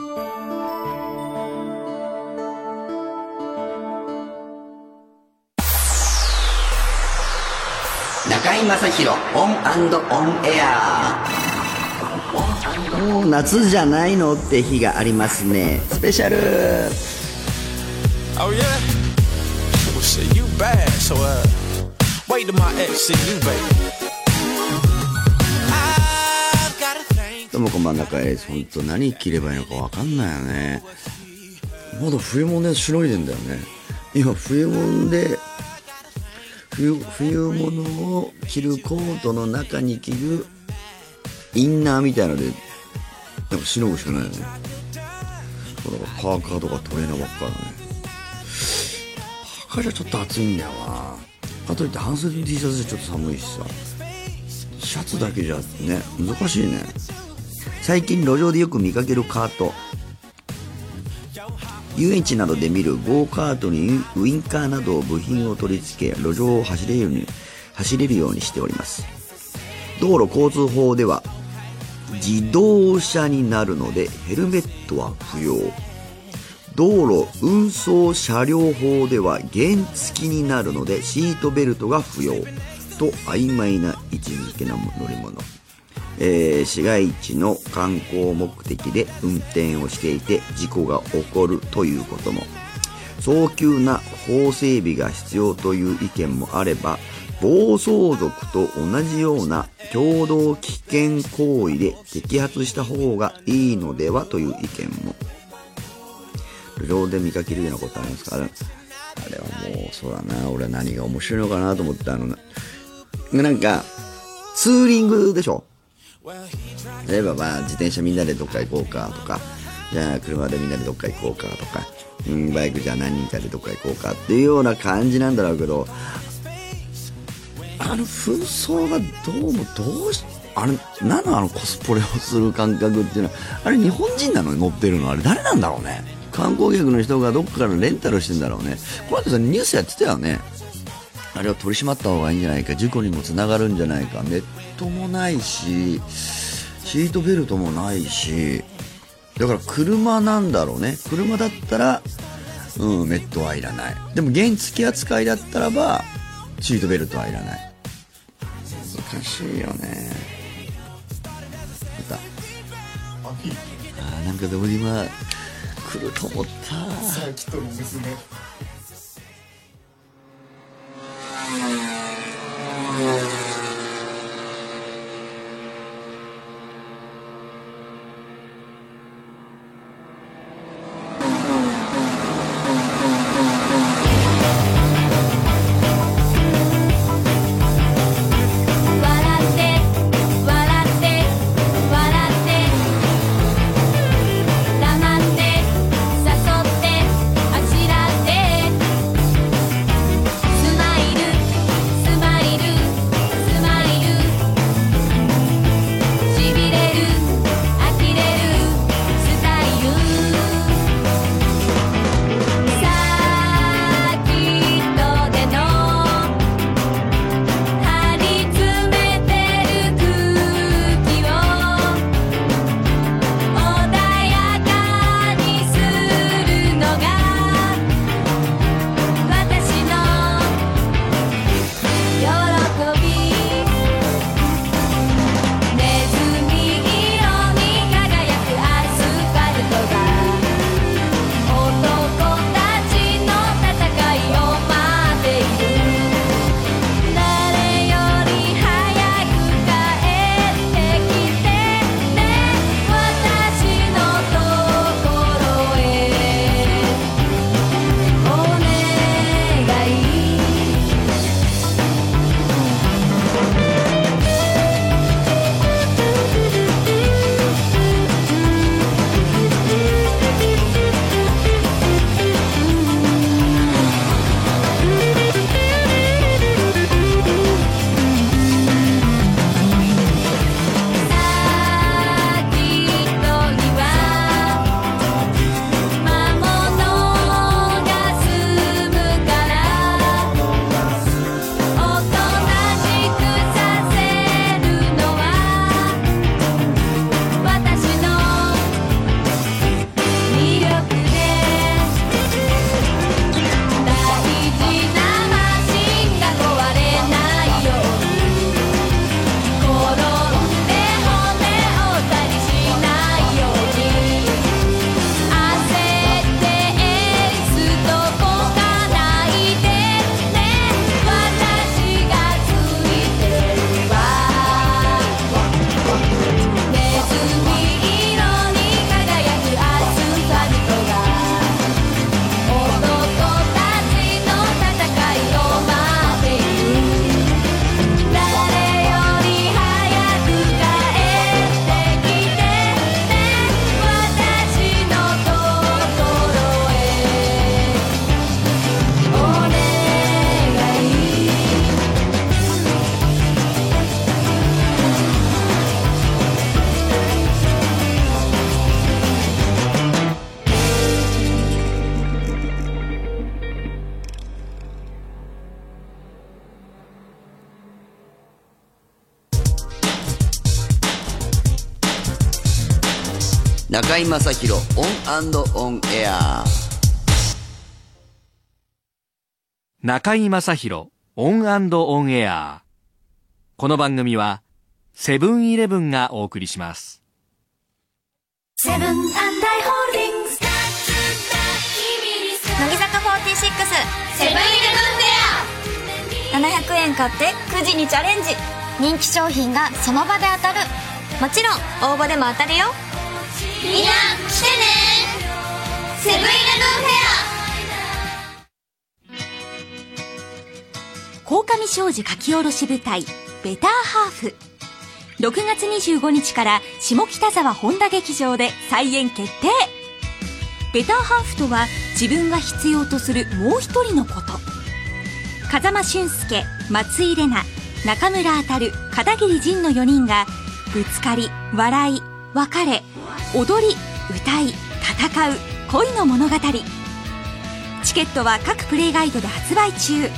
中井正広オンオンエアもう夏じゃないのって日がありますねスペシャル Oh yeah? Well shit, you bad, so uh wait till my ex see you, baby. もこんばん中井です本当何着ればいいのか分かんないよね。まだ冬物でしのいでんだよね。今冬物で冬冬物を着るコートの中に着るインナーみたいのでなんかしのぐしかないよね。だからパーカーとかトレーナーばっかだね。パーカーじゃちょっと暑いんだよな。かといって半袖の T シャツでちょっと寒いしさ。シャツだけじゃね難しいね。最近路上でよく見かけるカート。遊園地などで見るゴーカートにウインカーなど部品を取り付け路上を走れるように走れるようにしております。道路交通法では自動車になるのでヘルメットは不要。道路運送車両法では原付になるのでシートベルトが不要。と曖昧な位置づけの乗り物。えー市街地の観光目的で運転をしていて事故が起こるということも早急な法整備が必要という意見もあれば暴走族と同じような共同危険行為で摘発した方がいいのではという意見も。路上で見かけるようなことありますか？あれあれはもうそうだな。俺は何が面白いのかなと思ってあのなんかツーリングでしょ？例えばまあ自転車みんなでどっか行こうかとかじゃあ車でみんなでどっか行こうかとか、うん、バイクじゃあ何人かでどっか行こうかっていうような感じなんだろうけどあの紛争がどうもどうしあれ何のあのコスプレをする感覚っていうのはあれ日本人なのに乗ってるのあれ誰なんだろうね。観光客の人がどっかからレンタルしてんだろうね。この間さニュースやってたよね。あれを取り締まった方がいいんじゃないか事故にもつながるんじゃないか。ネットもないしシートベルトもないしだから車なんだろうね。車だったらうんメットはいらない。でも原付扱いだったらばシートベルトはいらない。難しいよね。また。あなんかでも今来ると思った。サーキットの娘。笑っ中居正広オンオンエア。中居正広オンオンエア。この番組はセブンイレブンがお送りします。セブンアイ・ホールディングス乃木坂46セブンイレブンフェ700円買ってくじにチャレンジ。人気商品がその場で当たる。もちろん応募でも当たるよ。アみんな来てねセブンイレブンフェ鴻上庄司書き下ろし舞台「ベターハーフ」6月25日から下北沢本田劇場で再演決定ベターハーフとは自分が必要とするもう一人のこと風間俊介松井玲奈中村あたる片桐仁の4人がぶつかり笑い別れ踊り歌い戦う恋の物語。チケットは各プレイガイドで発売中。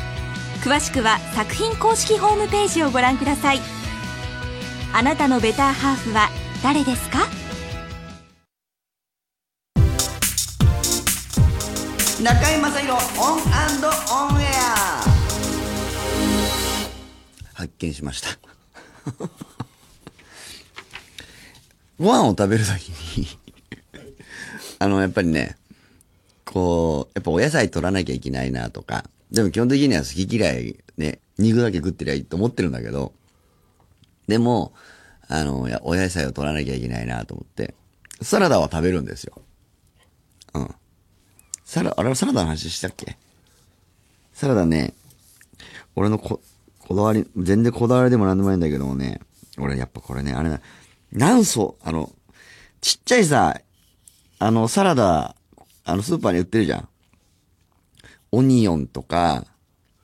詳しくは作品公式ホームページをご覧ください。あなたのベターハーフは誰ですか？中居正広オンオンエア。発見しました。ご飯を食べるときに あのやっぱりねこうやっぱお野菜取らなきゃいけないなとかでも基本的には好き嫌いね肉だけ食ってりゃいいと思ってるんだけどでもあのやお野菜を取らなきゃいけないなと思ってサラダは食べるんですよ。うん。サラ、あれはサラダの話したっけ？サラダね、俺のこ、こだわり、全然こだわりでもなんでもないんだけどもね、俺やっぱこれね、あれな、何層、あの、ちっちゃいさ、あの、サラダ、あの、スーパーに売ってるじゃん。オニオンとか、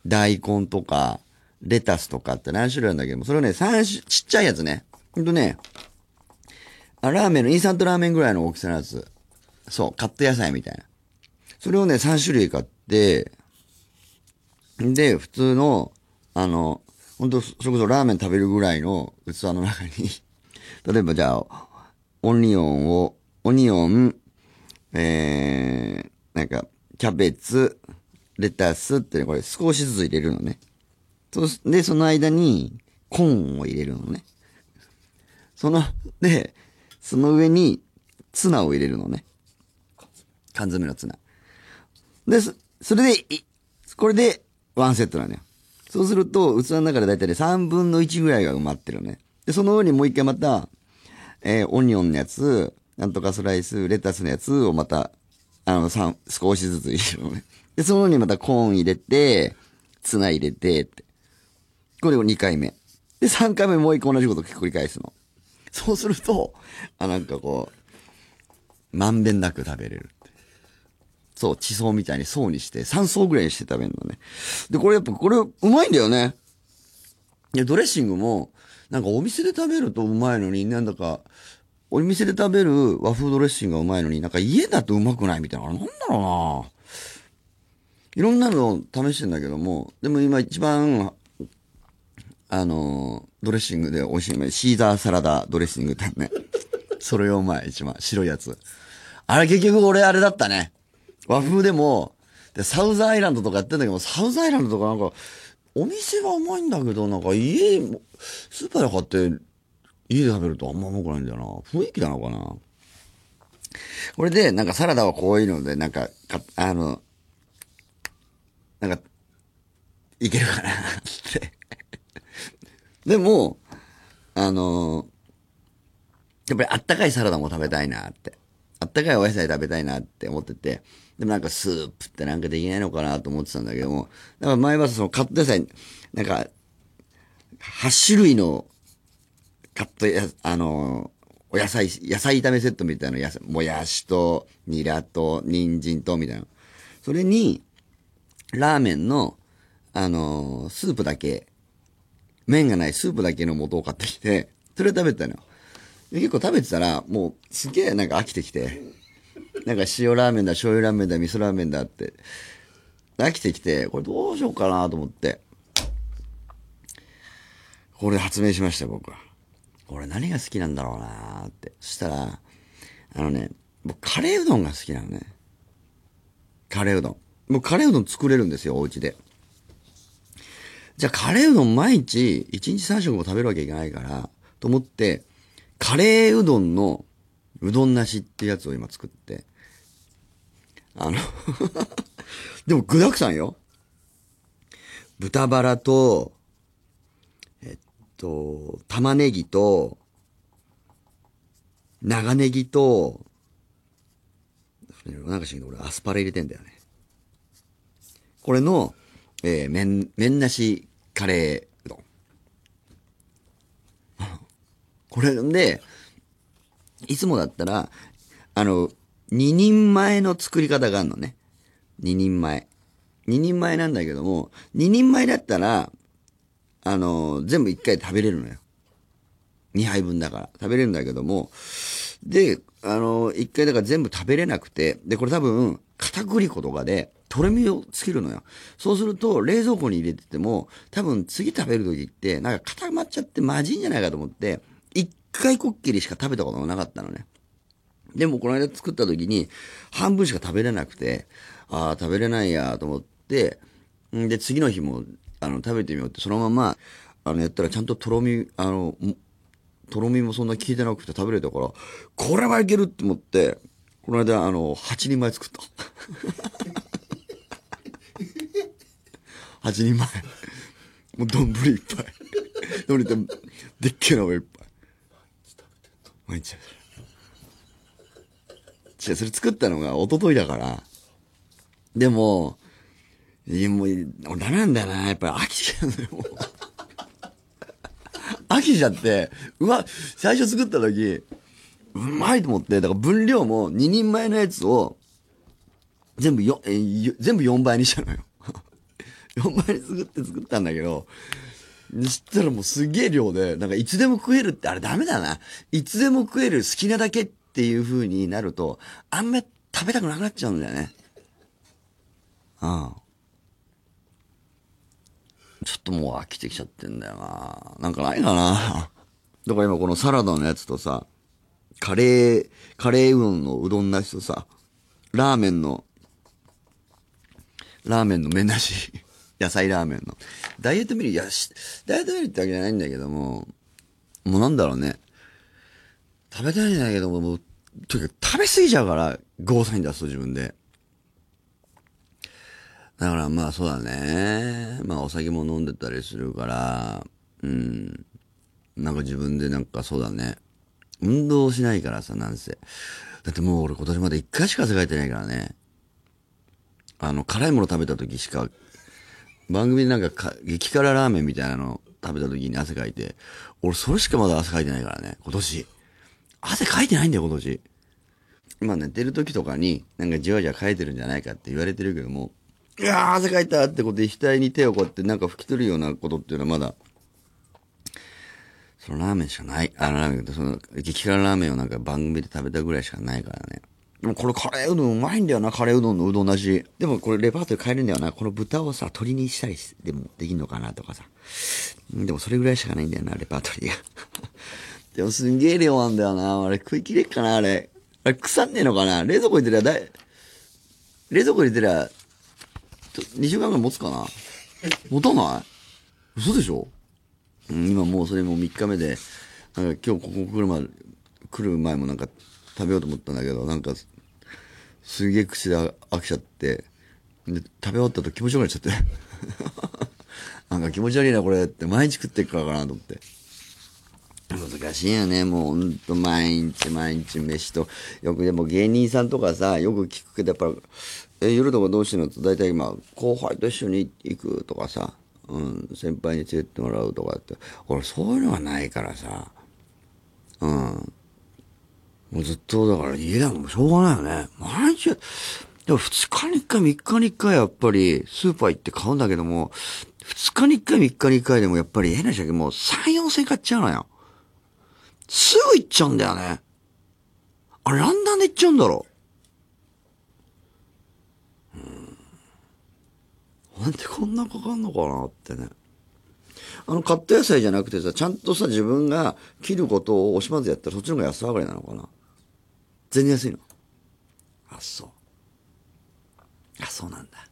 大根とか、レタスとかって何種類あるんだけども、それをね、三種、ちっちゃいやつね。ほんとね、あラーメンのインスタントラーメンぐらいの大きさのやつ。そう、カット野菜みたいな。それをね、3種類買って、で、普通の、あの、本当それこそラーメン食べるぐらいの器の中に、例えばじゃあ、オニオンを、オニオン、えー、なんか、キャベツ、レタスってね、これ少しずつ入れるのね。そうで、その間に、コーンを入れるのね。その、で、その上に、ツナを入れるのね。缶詰のツナ。で、それで、これで、ワンセットなのよ。そうすると、器の中でだいたい3分の1ぐらいが埋まってるのね。で、その上にもう一回また、えーオニオンのやつ、なんとかスライス、レタスのやつをまた、あの、三少しずつ入れるね。で、その上にまたコーン入れて、ツナ入れて、って。これを2回目。で、3回目もう一個同じこと繰り返すの。そうすると、あ、なんかこう、まんべんなく食べれる。そう、地層みたいに層にして、3層ぐらいにして食べるのね。で、これやっぱ、これ、うまいんだよね。いや、ドレッシングも、なんかお店で食べるとうまいのに、なんだか、お店で食べる和風ドレッシングがうまいのに、なんか家だとうまくないみたいな。なんだろうないろんなのを試してんだけども、でも今一番、あの、ドレッシングで美味しいのシーザーサラダドレッシングってね。それがうまい、一番。白いやつ。あれ結局俺あれだったね。和風でも、で、サウザーアイランドとかやってんだけど、サウザーアイランドとかなんか、お店はうまいんだけど、なんか家、スーパーで買って、家で食べるとあんまうまくないんだよな。雰囲気なのかな？これで、なんかサラダはこういうので、なんか、か、あの、なんか、いけるかなって。でも、あの、やっぱりあったかいサラダも食べたいなって。あったかいお野菜食べたいなって思ってて。でもなんかスープってなんかできないのかなと思ってたんだけども。だから前はそのカット野菜、なんか、8種類のカットや、あの、お野菜、野菜炒めセットみたいな野菜、もやしと、ニラと、人参と、みたいな。それに、ラーメンの、あの、スープだけ、麺がないスープだけの素を買ってきて、それ食べてたのよ。結構食べてたら、もう、すげえなんか飽きてきて、なんか塩ラーメンだ、醤油ラーメンだ、味噌ラーメンだって、飽きてきて、これどうしようかなと思って、これ発明しました、僕は。これ何が好きなんだろうなって。そしたら、あのね、僕カレーうどんが好きなのね。カレーうどん。もうカレーうどん作れるんですよ、お家で。じゃあカレーうどん毎日、1日3食も食べるわけいけないから、と思って、カレーうどんのうどんなしってやつを今作って。あの、でも具沢山よ。豚バラと、えっと、玉ねぎと、長ネギと、なんかしん俺アスパラ入れてんだよね。これの、えー、麺、麺なしカレーうどん。これで、いつもだったら、あの、二人前の作り方があるのね。二人前。二人前なんだけども、二人前だったら、あの、全部一回食べれるのよ。二杯分だから。食べれるんだけども、で、あの、一回だから全部食べれなくて、で、これ多分、片栗粉とかで、とろみをつけるのよ。そうすると、冷蔵庫に入れてても、多分次食べる時って、なんか固まっちゃってまずいんじゃないかと思って、回こっきりしか食べたことがなかったのね。でもこの間作った時に、半分しか食べれなくて、ああ、食べれないやと思って、で、次の日も、あの、食べてみようって、そのまま、あの、やったらちゃんととろみ、あの、とろみもそんな効いてなくて食べれたから、これはいけるって思って、この間、あの、8人前作った。8人前。もう丼いっぱい。丼って、でっけえのがいっぱい。毎日。違う、それ作ったのが一昨日だから。でも、いやもう、俺ダメなんだよな。やっぱり飽きちゃうんだよ、もう。飽きちゃって、うわ、最初作った時、うまいと思って、だから分量も2人前のやつを、全部よ、え全部4倍にしたのよ。4倍に作って作ったんだけど、そしたらもうすげえ量で、なんかいつでも食えるってあれダメだな。いつでも食える好きなだけっていう風になると、あんま食べたくなくなっちゃうんだよね。ああ。ちょっともう飽きてきちゃってんだよな。なんかないかな。だから今このサラダのやつとさ、カレー、カレーうどんのうどんなしとさ、ラーメンの、ラーメンの麺なし、野菜ラーメンの。ダイエットミル、いや、しダイエットミルってわけじゃないんだけども、もうなんだろうね。食べたいんだけども、もう、とにかく食べ過ぎちゃうから、ゴーサイン出すと自分で。だからまあそうだね。まあお酒も飲んでたりするから、うん。なんか自分でなんかそうだね。運動しないからさ、なんせ。だってもう俺今年まで一回しか汗かいてないからね。あの、辛いもの食べた時しか、番組でなんかか激辛ラーメンみたいなの食べた時に汗かいて、俺それしかまだ汗かいてないからね、今年。汗かいてないんだよ、今年。まあ寝てる時とかに、なんかじわじわかいてるんじゃないかって言われてるけども、いやー汗かいたってことで額に手をこうやってなんか拭き取るようなことっていうのはまだ、そのラーメンしかない。あのラーメンってその激辛ラーメンをなんか番組で食べたぐらいしかないからね。でもこれカレーうどんうまいんだよな、カレーうどんのうどんなし。でもこれレパートリー変えるんだよな。この豚をさ、鶏にしたりしでもできんのかなとかさ。でもそれぐらいしかないんだよな、レパートリーが。でもすんげえ量なんだよな。あれ食い切れっかな、あれ。あれ腐んねえのかな冷蔵庫入れてりゃだい、冷蔵庫入れてりゃ、2週間ぐらい持つかな持たない？嘘でしょ？うん、今もうそれも3日目で、なんか今日ここ来るまで、来る前もなんか食べようと思ったんだけど、なんか、すげえ口で飽きちゃって、で、食べ終わった後気持ちよくなっちゃって。なんか気持ち悪いなこれって毎日食ってっからかなと思って。難しいよね。もうほんと毎日毎日飯と。よくでも芸人さんとかさ、よく聞くけどやっぱ、え、夜とかどうしてんの？って大体今、後輩と一緒に行くとかさ、うん、先輩に連れてってもらうとかって。俺そういうのがないからさ、うん。もうずっとだから家だもんしょうがないよね。毎日、でも2日に1回3日に1回やっぱりスーパー行って買うんだけども、2日に1回3日に1回でもやっぱり変な話だけ？もう3、4千買っちゃうのよ。すぐ行っちゃうんだよね。あれ、何段で行っちゃうんだろう。うん。なんでこんなかかんのかなってね。あの、カット野菜じゃなくてさ、ちゃんとさ、自分が切ることを惜しまずやったらそっちの方が安上がりなのかな。全然安いの。あ、そう。あ、そうなんだ。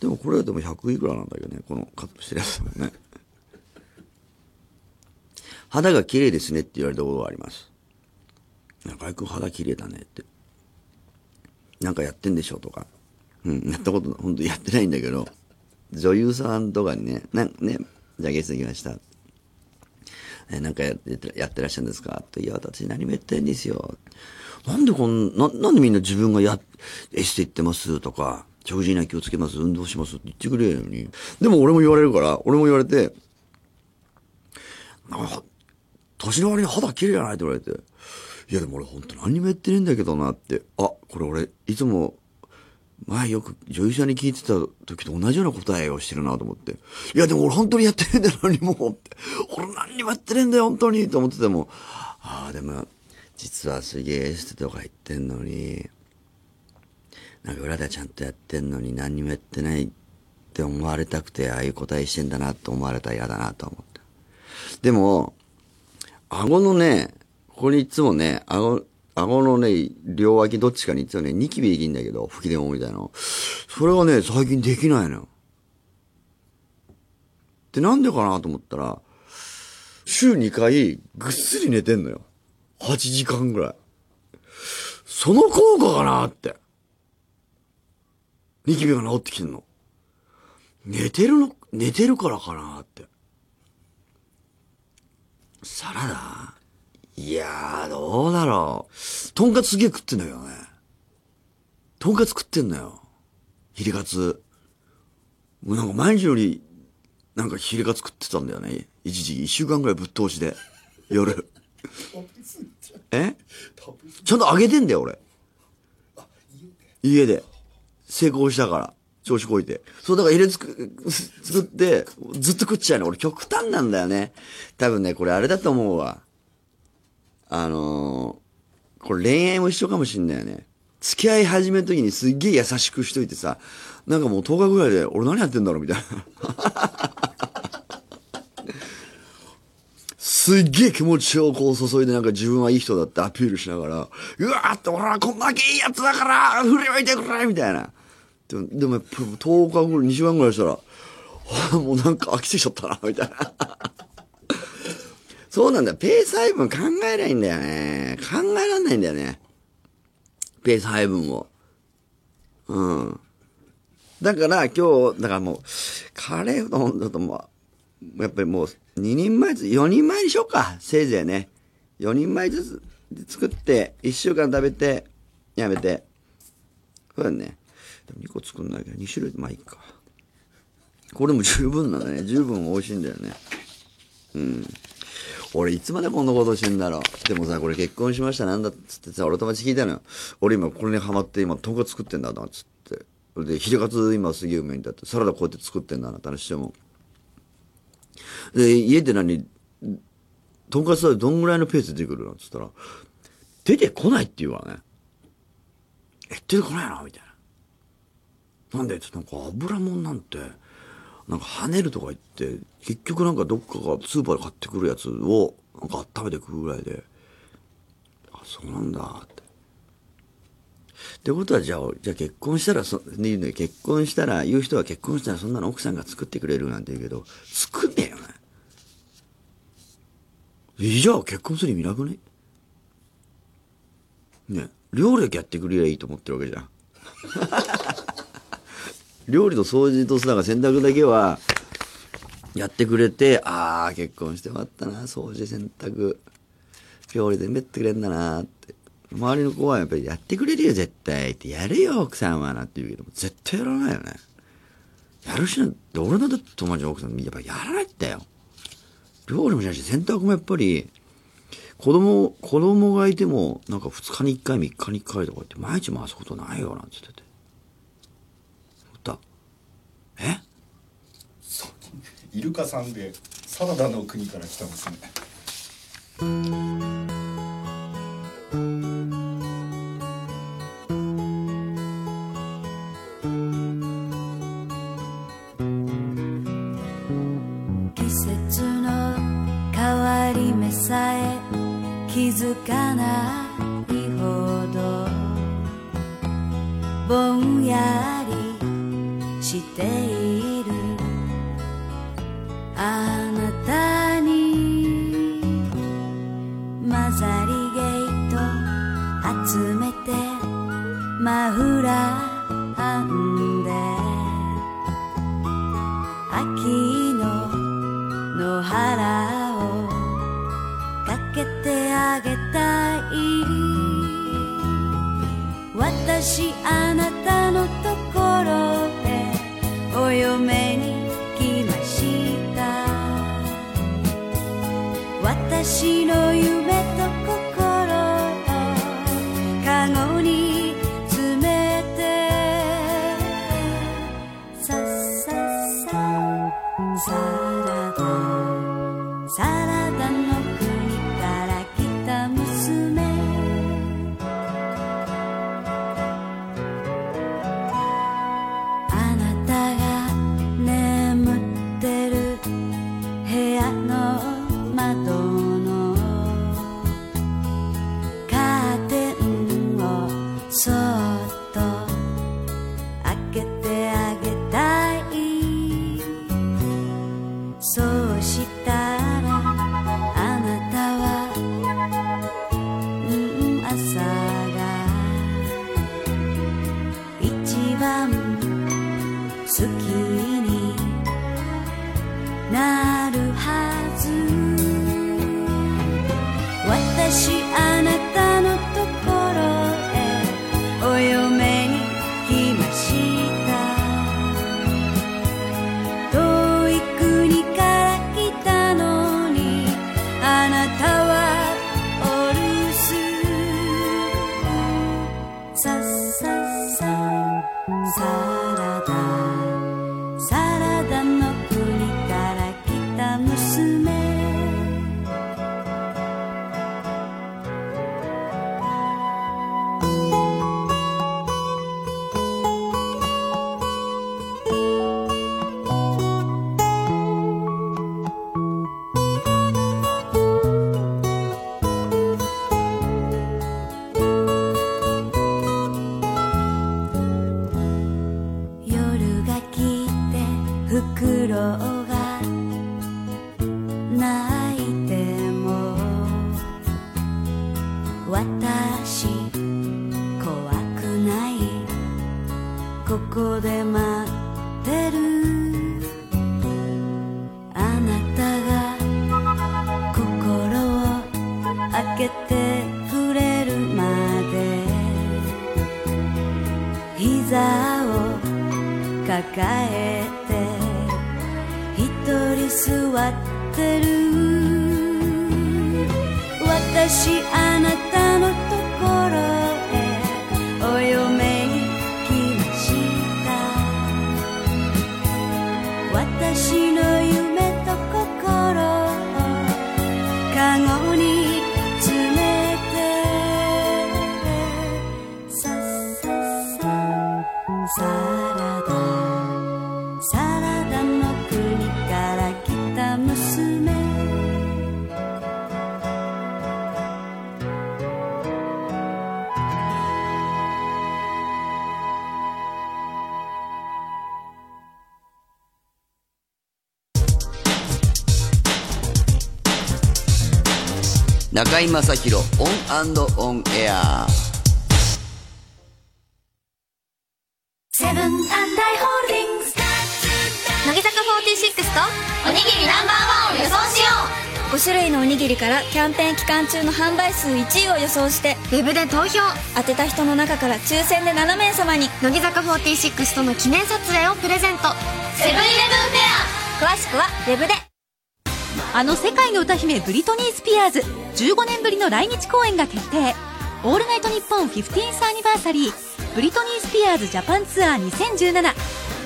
でもこれでも100いくらなんだけどね、このカットしてるやつもね。肌が綺麗ですねって言われたことがあります。中居君肌綺麗だねって。なんかやってんでしょとか。うん、やったこと、本当やってないんだけど、女優さんとかにね、なんね、じゃあゲスト行きました。え、なんかやってやってらっしゃるんですか？って、いや、私何もやってないんですよ。なんでこんな、なんでみんな自分がや、エステ行ってます？とか、食事には気をつけます、運動します？って言ってくれるのに。でも俺も言われるから、俺も言われて、なんか、年の割に肌綺麗じゃない？って言われて。いやでも俺本当何にもやってねえんだけどなって。あ、これ俺、いつも、前よく女優さんに聞いてた時と同じような答えをしてるなと思って。いやでも俺本当にやってねえんだよ、何もって。俺何にもやってねえんだよ、本当にと思ってても。ああ、でも、実はすげえエステとか行ってんのに、なんか裏でちゃんとやってんのに何にもやってないって思われたくて、ああいう答えしてんだなと思われたら嫌だなと思って。でも、顎のね、ここにいつもね、顎、顎のね、両脇どっちかにいつもね、ニキビできんだけど、吹き出物みたいなの。それがね、最近できないのよ。で、なんでかなと思ったら、週2回ぐっすり寝てんのよ。8時間ぐらい。その効果かなって。ニキビが治ってきてんの。寝てるの、寝てるからかなって。サラダ？いやー、どうだろう。とんかつすげえ食ってんだけどね。とんかつ食ってんのよ。ヒレカツ。もうなんか毎日より、なんかヒレカツ食ってたんだよね。一時期、一週間ぐらいぶっ通しで。夜。え？ちゃんと揚げてんだよ、俺。家で。成功したから。調子こいて。そう、だから入れつく、作って、ずっと食っちゃうの。俺極端なんだよね。多分ね、これあれだと思うわ。あのー、これ恋愛も一緒かもしんないよね。付き合い始める時にすっげえ優しくしといてさ、なんかもう10日ぐらいで、俺何やってんだろうみたいな。すっげえ気持ちをこう注いでなんか自分はいい人だってアピールしながら、うわーって俺はこんだけいいやつだから振り向いてくれみたいな。でも、でもやっぱ10日ぐらい、2週間ぐらいしたら、あもうなんか飽きてきちゃったな、みたいな。そうなんだ。ペース配分考えないんだよね。考えらんないんだよね。ペース配分を。うん。だから今日、だからもう、カレーうどんだともう、やっぱりもう、2人前ずつ、4人前にしようか。せいぜいね。4人前ずつ作って、1週間食べて、やめて。そうだね。でも2個作んなきゃ2種類、まあいいか。これも十分なんだね。十分美味しいんだよね。うん。俺いつまでこんなことしてんだろう。でもさ、これ結婚しましたなんだっつってさ、俺友達聞いたのよ。俺今これにハマって今、とんか作ってんだな、つって。で、ヒレカツ今すげえうめえんだって。サラダこうやって作ってんだなって話しても。で、家で何、とんかつはどんぐらいのペースで出てくるの？っつったら、出てこないって言うわね。え、出てこないの？みたいな。なんで？ってなんか油もんなんて、なんか跳ねるとか言って、結局なんかどっかがスーパーで買ってくるやつを、なんか温めてくるぐらいで、あ、そうなんだって。ってことはじゃあ、じゃあ結婚したらそ、ね結婚したら、言う人は結婚したらそんなの奥さんが作ってくれるなんて言うけど、作んねえよね。えじゃあ結婚する意味なくね？ね料理だけやってくれりゃいいと思ってるわけじゃん。料理と掃除となんか洗濯だけはやってくれて、ああ、結婚してよかったな、掃除、洗濯、料理全部やってくれんだなって。周りの子はやっぱりやってくれるよ、絶対。ってやるよ、奥さんはなって言うけど、絶対やらないよね。やるしな、で俺の友達の奥さん、やっぱやらないってよ。料理もしないし、洗濯もやっぱり、子供、子供がいても、なんか2日に1回、3日に1回とか言って、毎日回すことないよ、なんつってて。歌え？そうイルカさんでサラダの国から来たんですねかないほど。ぼんやりしている。し。怖くない。ここで待中居正広オンオンエア。ングス乃木坂46とおにぎりナンバーワンを予想しよ5種類のおにぎりからキャンペーン期間中の販売数1位を予想してうウェブで投票。当てた人の中から抽選で7名様に乃木坂46との記念撮影をプレゼント。セブンイレブンフェア。詳しくはウェブで。あの世界の歌姫ブリトニー・スピアーズ15年ぶりの来日公演が決定。オールナイトニッポン 15th アニバーサリーブリトニー・スピアーズジャパンツアー2017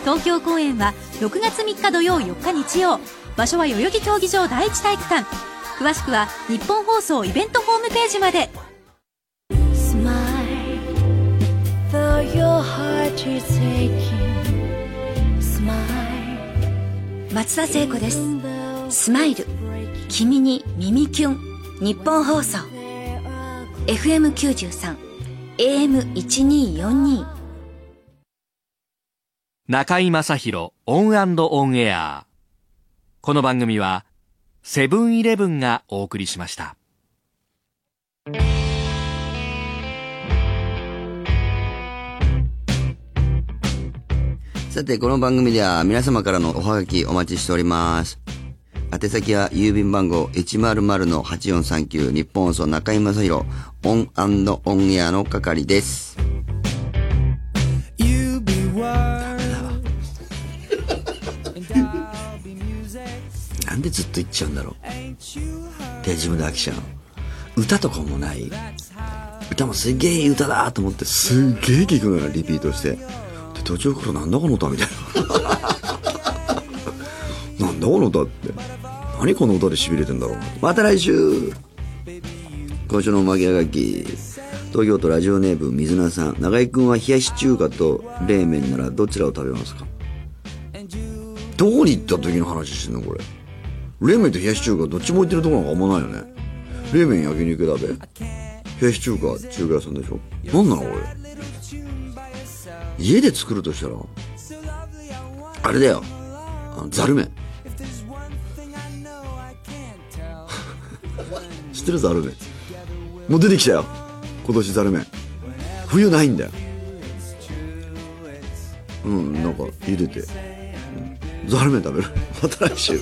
東京公演は6月3日土曜4日日曜。場所は代々木競技場第一体育館。詳しくは日本放送イベントホームページまで。Smile, 松田聖子です。スマイル君に耳キュン。ニッポン放送。FM93 AM1242 中居正広オンオンエア。この番組はセブンイレブンがお送りしました。さて、この番組では皆様からのおはがきお待ちしております。宛先は郵便番号100-8439ニッポン放送中居正広オンオンエアの係です。なんでずっと言っちゃうんだろう。で、自分で飽きちゃうの。歌とかもない歌もすげえいい歌だと思ってすっげえ聞くのよ、リピートして。で、途中からなんだこの歌みたいな。なんだこの歌って。何この歌で痺れてんだろう。また来週今週のおまけはがき。東京都ラジオネーム水菜さん。長井くんは冷やし中華と冷麺ならどちらを食べますか？どこに行った時の話してんのこれ。冷麺と冷やし中華どっちも置いてるところなんかあんまないよね。冷麺焼肉だべ。冷やし中華中華屋さんでしょなんなのこれ。家で作るとしたら、あれだよ。あのざる麺。ってるざる麺。もう出てきたよ。今年ざる麺。冬ないんだよ。うん、なんか茹でて。うんざる麺食べる。また来週。